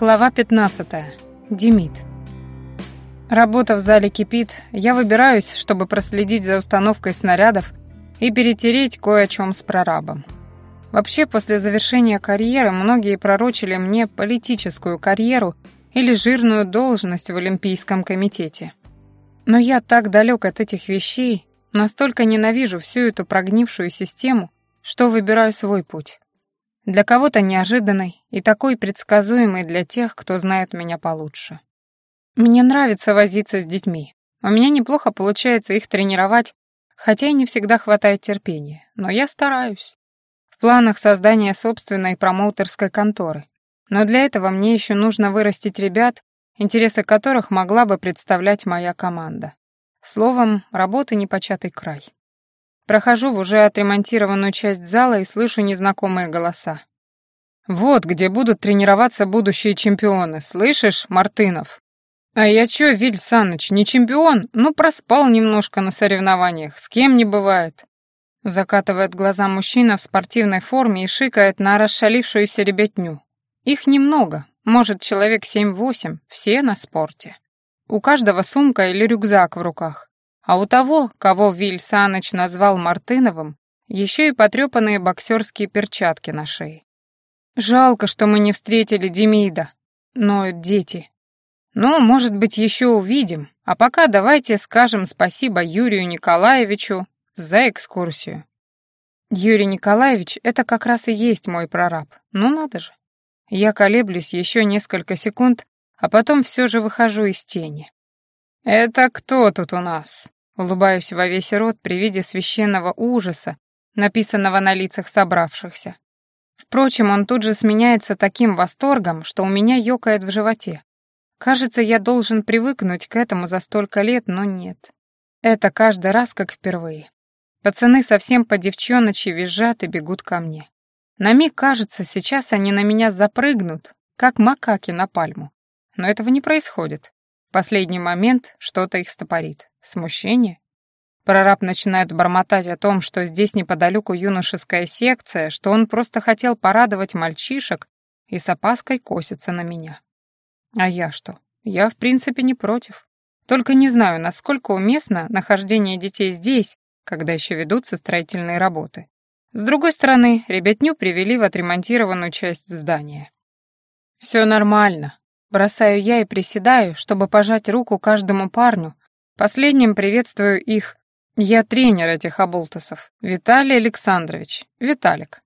Глава 15. Демид. Работа в зале кипит. Я выбираюсь, чтобы проследить за установкой снарядов и перетереть кое о чем с прорабом. Вообще, после завершения карьеры многие пророчили мне политическую карьеру или жирную должность в Олимпийском комитете. Но я так далек от этих вещей, настолько ненавижу всю эту прогнившую систему, что выбираю свой путь. Для кого-то неожиданный и такой предсказуемый для тех, кто знает меня получше. Мне нравится возиться с детьми. У меня неплохо получается их тренировать, хотя и не всегда хватает терпения, но я стараюсь. В планах создания собственной промоутерской конторы. Но для этого мне еще нужно вырастить ребят, интересы которых могла бы представлять моя команда. Словом, работы непочатый край. Прохожу в уже отремонтированную часть зала и слышу незнакомые голоса. «Вот где будут тренироваться будущие чемпионы, слышишь, Мартынов?» «А я чё, Виль Саныч, не чемпион? Ну, проспал немножко на соревнованиях, с кем не бывает». Закатывает глаза мужчина в спортивной форме и шикает на расшалившуюся ребятню. Их немного, может, человек семь-восемь, все на спорте. У каждого сумка или рюкзак в руках. А у того, кого Виль Саныч назвал Мартыновым, еще и потрепанные боксерские перчатки на шее. Жалко, что мы не встретили Демида. Но дети. Ну, может быть, еще увидим. А пока давайте скажем спасибо Юрию Николаевичу за экскурсию. Юрий Николаевич — это как раз и есть мой прораб. Ну надо же. Я колеблюсь еще несколько секунд, а потом все же выхожу из тени. «Это кто тут у нас?» Улыбаюсь во весь рот при виде священного ужаса, написанного на лицах собравшихся. Впрочем, он тут же сменяется таким восторгом, что у меня ёкает в животе. Кажется, я должен привыкнуть к этому за столько лет, но нет. Это каждый раз как впервые. Пацаны совсем по девчоночи визжат и бегут ко мне. На миг кажется, сейчас они на меня запрыгнут, как макаки на пальму. Но этого не происходит. В последний момент что-то их стопорит. Смущение? Прораб начинает бормотать о том, что здесь неподалеку юношеская секция, что он просто хотел порадовать мальчишек и с опаской косится на меня. А я что? Я, в принципе, не против. Только не знаю, насколько уместно нахождение детей здесь, когда еще ведутся строительные работы. С другой стороны, ребятню привели в отремонтированную часть здания. «Все нормально», Бросаю я и приседаю, чтобы пожать руку каждому парню. Последним приветствую их. Я тренер этих оболтусов. Виталий Александрович. Виталик.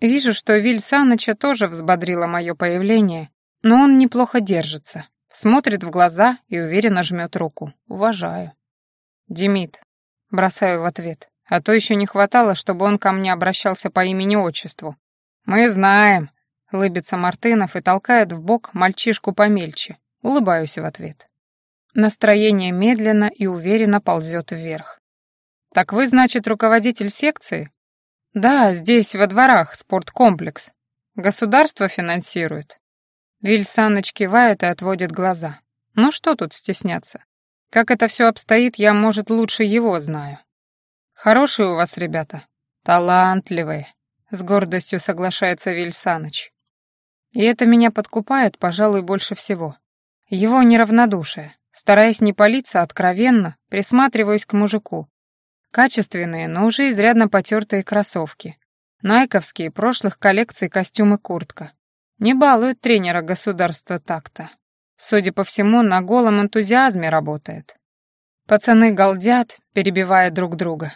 Вижу, что Виль Саныча тоже взбодрило мое появление, но он неплохо держится. Смотрит в глаза и уверенно жмет руку. Уважаю. Демид. Бросаю в ответ. А то еще не хватало, чтобы он ко мне обращался по имени-отчеству. Мы знаем, Лыбится Мартынов и толкает в бок мальчишку помельче. Улыбаюсь в ответ. Настроение медленно и уверенно ползет вверх. «Так вы, значит, руководитель секции?» «Да, здесь, во дворах, спорткомплекс. Государство финансирует». Виль Саныч кивает и отводит глаза. «Ну что тут стесняться? Как это все обстоит, я, может, лучше его знаю». «Хорошие у вас ребята. Талантливые», — с гордостью соглашается Виль Саныч. И это меня подкупает, пожалуй, больше всего. Его неравнодушие. Стараясь не палиться откровенно, присматриваюсь к мужику. Качественные, но уже изрядно потертые кроссовки. Найковские, прошлых коллекций костюмы куртка. Не балует тренера государства так-то. Судя по всему, на голом энтузиазме работает. Пацаны галдят, перебивая друг друга.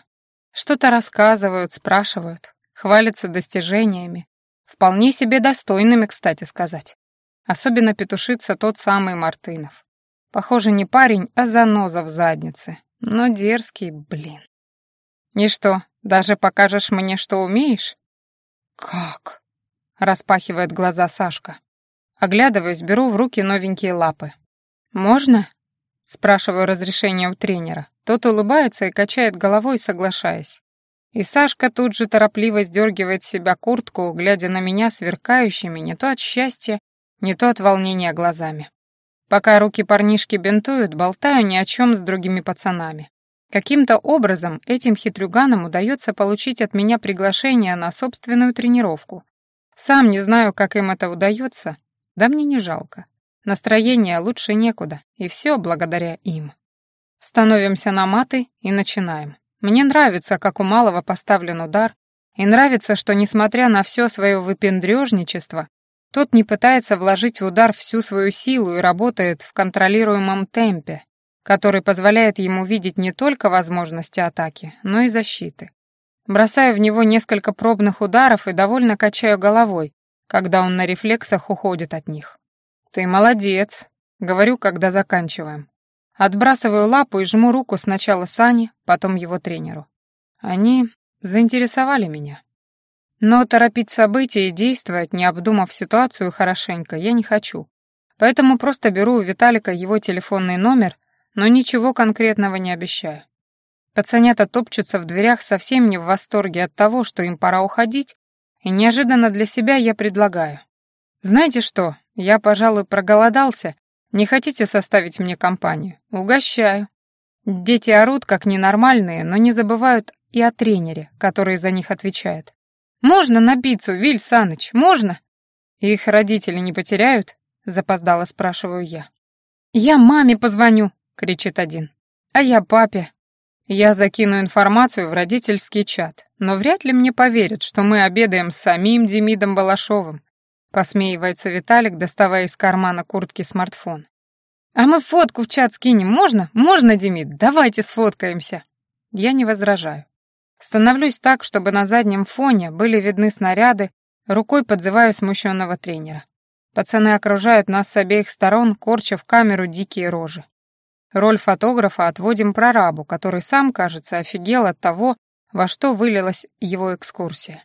Что-то рассказывают, спрашивают, хвалятся достижениями. Вполне себе достойными, кстати сказать. Особенно петушится тот самый Мартынов. Похоже, не парень, а заноза в заднице. Но дерзкий, блин. И что, даже покажешь мне, что умеешь? Как? Распахивает глаза Сашка. Оглядываюсь, беру в руки новенькие лапы. «Можно?» Спрашиваю разрешения у тренера. Тот улыбается и качает головой, соглашаясь. И Сашка тут же торопливо сдергивает с себя куртку, глядя на меня сверкающими не то от счастья, не то от волнения глазами. Пока руки парнишки бинтуют, болтаю ни о чем с другими пацанами. Каким-то образом этим хитрюганам удается получить от меня приглашение на собственную тренировку. Сам не знаю, как им это удается, Да мне не жалко. Настроение лучше некуда, и все благодаря им. Становимся на маты и начинаем. Мне нравится, как у малого поставлен удар, и нравится, что, несмотря на все свое выпендрежничество, тот не пытается вложить в удар всю свою силу и работает в контролируемом темпе, который позволяет ему видеть не только возможности атаки, но и защиты. Бросаю в него несколько пробных ударов и довольно качаю головой, когда он на рефлексах уходит от них. «Ты молодец», — говорю, когда заканчиваем. Отбрасываю лапу и жму руку сначала Сане, потом его тренеру. Они заинтересовали меня. Но торопить события и действовать, не обдумав ситуацию хорошенько, я не хочу. Поэтому просто беру у Виталика его телефонный номер, но ничего конкретного не обещаю. Пацанята топчутся в дверях совсем не в восторге от того, что им пора уходить, и неожиданно для себя я предлагаю. Знаете что, я, пожалуй, проголодался. Не хотите составить мне компанию? Угощаю. Дети орут, как ненормальные, но не забывают и о тренере, который за них отвечает. «Можно на пиццу, Виль Саныч, можно?» «Их родители не потеряют?» — запоздало спрашиваю я. «Я маме позвоню!» — кричит один. «А я папе!» Я закину информацию в родительский чат, но вряд ли мне поверят, что мы обедаем с самим Демидом Балашовым, Посмеивается Виталик, доставая из кармана куртки смартфон. «А мы фотку в чат скинем, можно? Можно, Демид? Давайте сфоткаемся!» Я не возражаю. Становлюсь так, чтобы на заднем фоне были видны снаряды, рукой подзываю смущенного тренера. Пацаны окружают нас с обеих сторон, корча в камеру дикие рожи. Роль фотографа отводим прорабу, который сам, кажется, офигел от того, во что вылилась его экскурсия.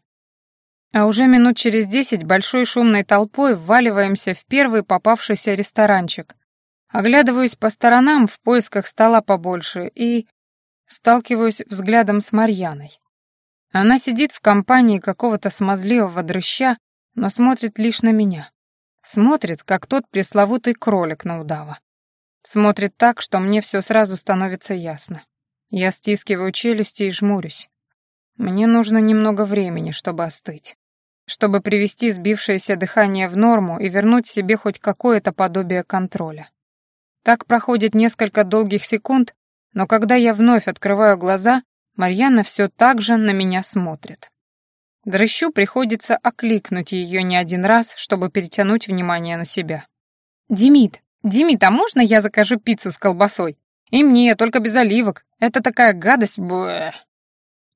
А уже минут через десять большой шумной толпой вваливаемся в первый попавшийся ресторанчик. Оглядываюсь по сторонам в поисках стола побольше и сталкиваюсь взглядом с Марьяной. Она сидит в компании какого-то смазливого дрыща, но смотрит лишь на меня. Смотрит, как тот пресловутый кролик на удава. Смотрит так, что мне все сразу становится ясно. Я стискиваю челюсти и жмурюсь. Мне нужно немного времени, чтобы остыть чтобы привести сбившееся дыхание в норму и вернуть себе хоть какое-то подобие контроля. Так проходит несколько долгих секунд, но когда я вновь открываю глаза, Марьяна все так же на меня смотрит. Дрыщу приходится окликнуть ее не один раз, чтобы перетянуть внимание на себя. «Димит, Димит, а можно я закажу пиццу с колбасой? И мне, только без оливок. Это такая гадость, бэ.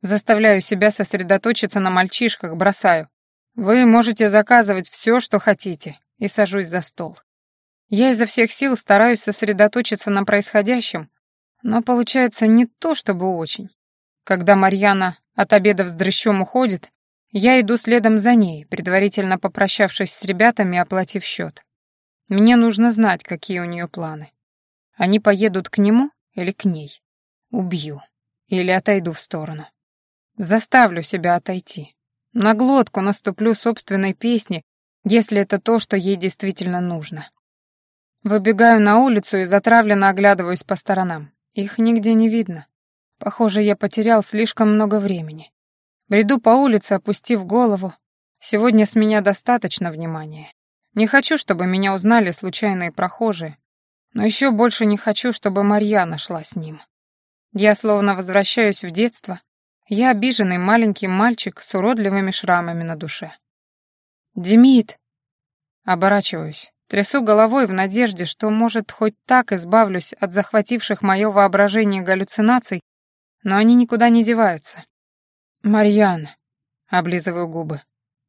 Заставляю себя сосредоточиться на мальчишках, бросаю. Вы можете заказывать все, что хотите, и сажусь за стол. Я изо всех сил стараюсь сосредоточиться на происходящем, но получается не то чтобы очень. Когда Марьяна от обеда с дрыщом уходит, я иду следом за ней, предварительно попрощавшись с ребятами и оплатив счет. Мне нужно знать, какие у нее планы. Они поедут к нему или к ней? Убью. Или отойду в сторону. Заставлю себя отойти. На глотку наступлю собственной песни, если это то, что ей действительно нужно. Выбегаю на улицу и затравленно оглядываюсь по сторонам. Их нигде не видно. Похоже, я потерял слишком много времени. Бреду по улице, опустив голову. Сегодня с меня достаточно внимания. Не хочу, чтобы меня узнали случайные прохожие, но еще больше не хочу, чтобы Марьяна шла с ним. Я словно возвращаюсь в детство, я обиженный маленький мальчик с уродливыми шрамами на душе. «Демид!» Оборачиваюсь, трясу головой в надежде, что, может, хоть так избавлюсь от захвативших мое воображение галлюцинаций, но они никуда не деваются. «Марьян!» — облизываю губы.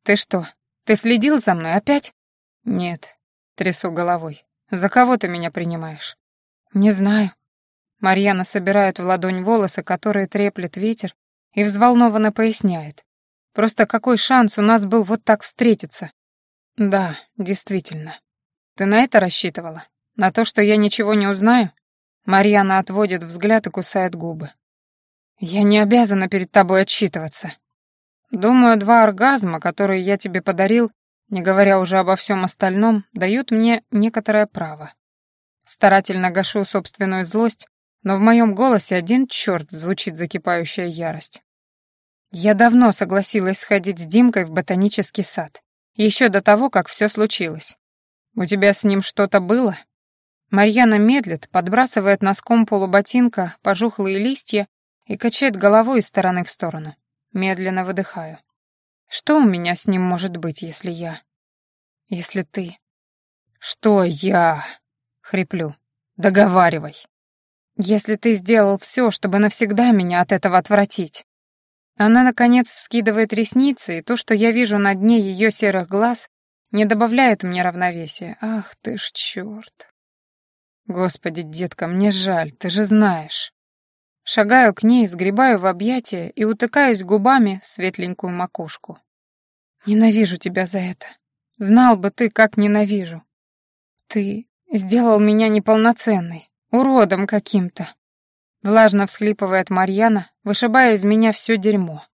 «Ты что, ты следил за мной опять?» «Нет», — трясу головой. «За кого ты меня принимаешь?» «Не знаю». Марьяна собирает в ладонь волосы, которые треплет ветер, и взволнованно поясняет. «Просто какой шанс у нас был вот так встретиться?» «Да, действительно. Ты на это рассчитывала? На то, что я ничего не узнаю?» Марьяна отводит взгляд и кусает губы. «Я не обязана перед тобой отчитываться. Думаю, два оргазма, которые я тебе подарил, не говоря уже обо всем остальном, дают мне некоторое право. Старательно гашу собственную злость, но в моем голосе один черт звучит закипающая ярость. Я давно согласилась сходить с Димкой в ботанический сад, еще до того, как все случилось. У тебя с ним что-то было?» Марьяна медлит, подбрасывает носком полуботинка пожухлые листья и качает головой из стороны в сторону. Медленно выдыхаю. Что у меня с ним может быть, если я... Если ты... Что я... Хриплю. Договаривай. Если ты сделал все, чтобы навсегда меня от этого отвратить. Она, наконец, вскидывает ресницы, и то, что я вижу на дне ее серых глаз, не добавляет мне равновесия. Ах ты ж черт. Господи, детка, мне жаль, ты же знаешь. Шагаю к ней, сгребаю в объятия и утыкаюсь губами в светленькую макушку. Ненавижу тебя за это. Знал бы ты, как ненавижу. Ты сделал меня неполноценной, уродом каким-то. Влажно всхлипывает Марьяна, вышибая из меня все дерьмо.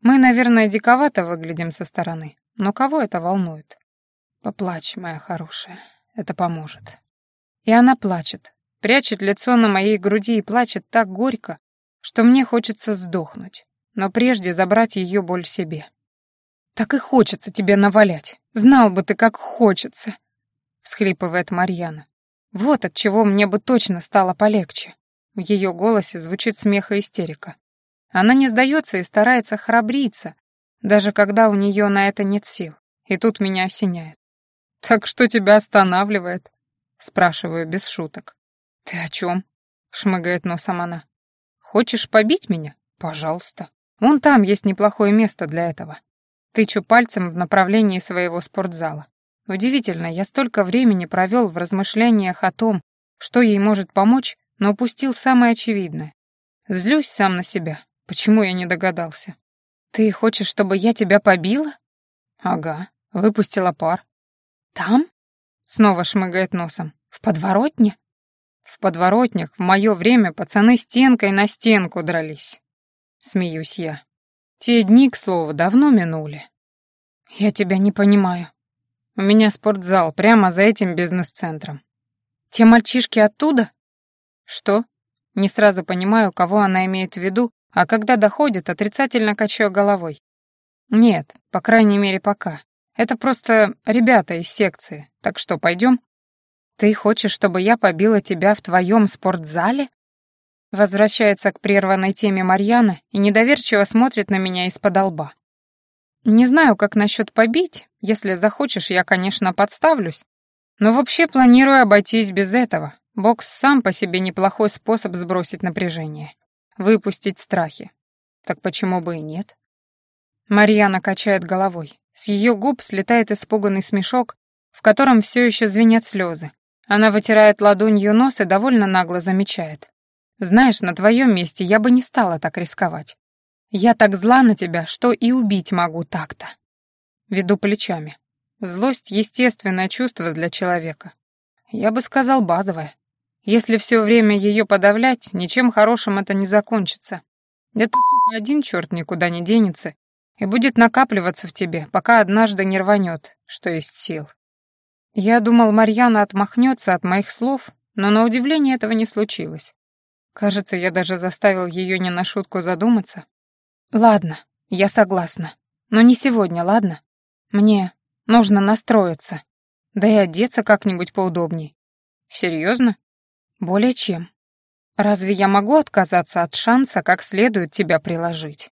Мы, наверное, диковато выглядим со стороны, но кого это волнует? Поплачь, моя хорошая, это поможет. И она плачет, прячет лицо на моей груди и плачет так горько, что мне хочется сдохнуть, но прежде забрать ее боль себе. «Так и хочется тебе навалять. Знал бы ты, как хочется!» — всхлипывает Марьяна. «Вот от чего мне бы точно стало полегче». В ее голосе звучит смех и истерика. Она не сдается и старается храбриться, даже когда у нее на это нет сил. И тут меня осеняет. «Так что тебя останавливает?» Спрашиваю без шуток. «Ты о чем?» — шмыгает носом она. «Хочешь побить меня? Пожалуйста. Вон там есть неплохое место для этого». Тычу пальцем в направлении своего спортзала. Удивительно, я столько времени провел в размышлениях о том, что ей может помочь, но упустил самое очевидное. Злюсь сам на себя. Почему я не догадался? «Ты хочешь, чтобы я тебя побила?» «Ага, выпустила пар». «Там?» Снова шмыгает носом. «В подворотне?» «В подворотнях в мое время пацаны стенкой на стенку дрались». Смеюсь я. Те дни, к слову, давно минули. Я тебя не понимаю. У меня спортзал прямо за этим бизнес-центром. Те мальчишки оттуда? Что? Не сразу понимаю, кого она имеет в виду, а когда доходит, отрицательно качаю головой. Нет, по крайней мере, пока. Это просто ребята из секции. Так что, пойдем? Ты хочешь, чтобы я побила тебя в твоем спортзале? Возвращается к прерванной теме Марьяна и недоверчиво смотрит на меня из-под лба. Не знаю, как насчет побить. Если захочешь, я, конечно, подставлюсь. Но вообще планирую обойтись без этого. Бокс сам по себе неплохой способ сбросить напряжение. Выпустить страхи. Так почему бы и нет? Марьяна качает головой. С ее губ слетает испуганный смешок, в котором все еще звенят слезы. Она вытирает ладонью нос и довольно нагло замечает. «Знаешь, на твоем месте я бы не стала так рисковать. Я так зла на тебя, что и убить могу так-то». Веду плечами. Злость — естественное чувство для человека. Я бы сказал, базовое. Если все время ее подавлять, ничем хорошим это не закончится. Это, сука, один черт никуда не денется и будет накапливаться в тебе, пока однажды не рванет, что есть сил. Я думал, Марьяна отмахнется от моих слов, но на удивление этого не случилось. Кажется, я даже заставил ее не на шутку задуматься. Ладно, я согласна. Но не сегодня, ладно? Мне нужно настроиться. Да и одеться как-нибудь поудобней. Серьезно? Более чем. Разве я могу отказаться от шанса как следует тебя приложить?